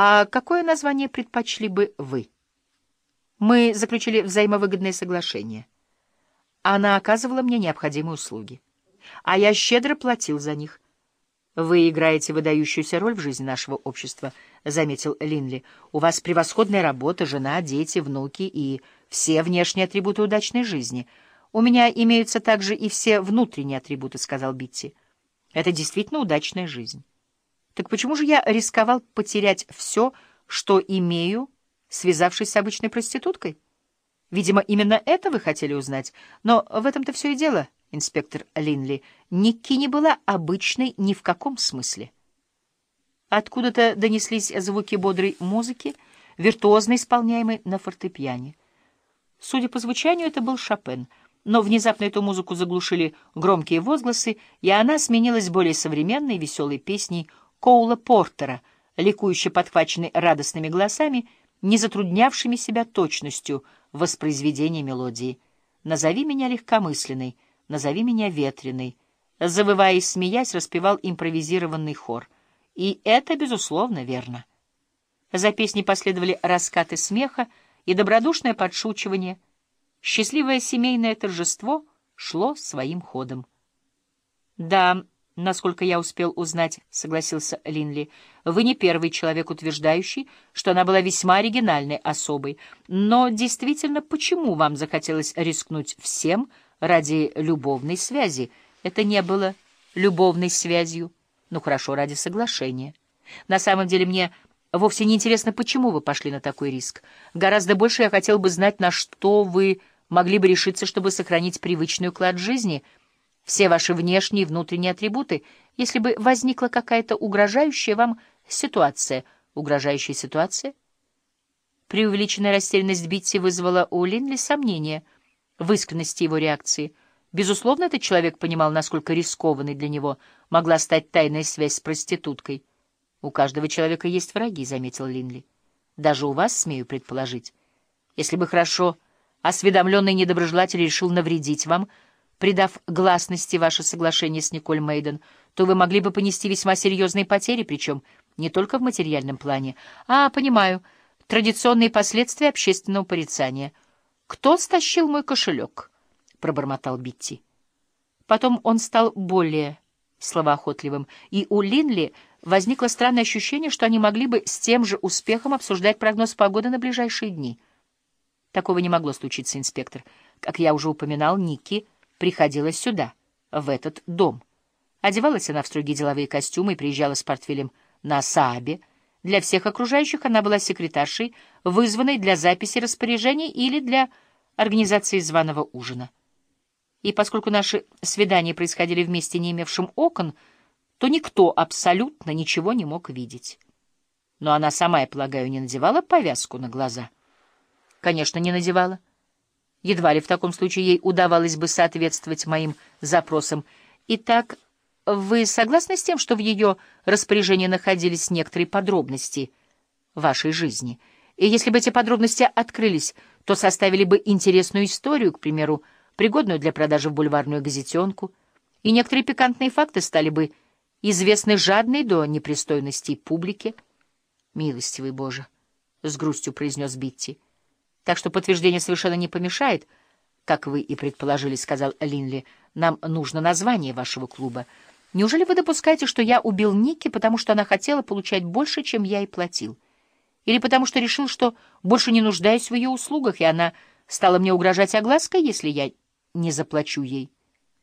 А какое название предпочли бы вы? Мы заключили взаимовыгодное соглашение. Она оказывала мне необходимые услуги, а я щедро платил за них. Вы играете выдающуюся роль в жизни нашего общества, — заметил Линли. У вас превосходная работа, жена, дети, внуки и все внешние атрибуты удачной жизни. У меня имеются также и все внутренние атрибуты, — сказал Битти. Это действительно удачная жизнь. Так почему же я рисковал потерять все, что имею, связавшись с обычной проституткой? Видимо, именно это вы хотели узнать. Но в этом-то все и дело, инспектор Линли. Никки не была обычной ни в каком смысле. Откуда-то донеслись звуки бодрой музыки, виртуозно исполняемой на фортепиане. Судя по звучанию, это был Шопен, но внезапно эту музыку заглушили громкие возгласы, и она сменилась более современной веселой песней Коула Портера, ликующе подхваченной радостными голосами, не затруднявшими себя точностью воспроизведения мелодии. «Назови меня легкомысленной, назови меня ветреной», завывая и смеясь, распевал импровизированный хор. И это, безусловно, верно. За песней последовали раскаты смеха и добродушное подшучивание. Счастливое семейное торжество шло своим ходом. Да, «Насколько я успел узнать», — согласился Линли, — «вы не первый человек, утверждающий, что она была весьма оригинальной особой. Но действительно, почему вам захотелось рискнуть всем ради любовной связи? Это не было любовной связью. Ну хорошо, ради соглашения. На самом деле мне вовсе не интересно, почему вы пошли на такой риск. Гораздо больше я хотел бы знать, на что вы могли бы решиться, чтобы сохранить привычный уклад жизни — все ваши внешние и внутренние атрибуты, если бы возникла какая-то угрожающая вам ситуация. Угрожающая ситуация? Преувеличенная растерянность Битти вызвала у Линли сомнения в искренности его реакции. Безусловно, этот человек понимал, насколько рискованной для него могла стать тайная связь с проституткой. «У каждого человека есть враги», — заметил Линли. «Даже у вас, смею предположить. Если бы хорошо осведомленный недоброжелатель решил навредить вам, — Придав гласности ваше соглашение с Николь Мейден, то вы могли бы понести весьма серьезные потери, причем не только в материальном плане, а, понимаю, традиционные последствия общественного порицания. «Кто стащил мой кошелек?» — пробормотал Битти. Потом он стал более словоохотливым, и у Линли возникло странное ощущение, что они могли бы с тем же успехом обсуждать прогноз погоды на ближайшие дни. Такого не могло случиться, инспектор. Как я уже упоминал, Ники — приходила сюда, в этот дом. Одевалась она в строгие деловые костюмы и приезжала с портфелем на Саабе. Для всех окружающих она была секретаршей, вызванной для записи распоряжений или для организации званого ужина. И поскольку наши свидания происходили в месте, не имевшем окон, то никто абсолютно ничего не мог видеть. Но она сама, я полагаю, не надевала повязку на глаза? Конечно, не надевала. Едва ли в таком случае ей удавалось бы соответствовать моим запросам. Итак, вы согласны с тем, что в ее распоряжении находились некоторые подробности вашей жизни? И если бы эти подробности открылись, то составили бы интересную историю, к примеру, пригодную для продажи в бульварную газетенку, и некоторые пикантные факты стали бы известны жадной до непристойностей публике. «Милостивый Боже!» — с грустью произнес Битти — так что подтверждение совершенно не помешает, как вы и предположили, — сказал Линли. Нам нужно название вашего клуба. Неужели вы допускаете, что я убил Ники, потому что она хотела получать больше, чем я и платил? Или потому что решил, что больше не нуждаюсь в ее услугах, и она стала мне угрожать оглаской, если я не заплачу ей?»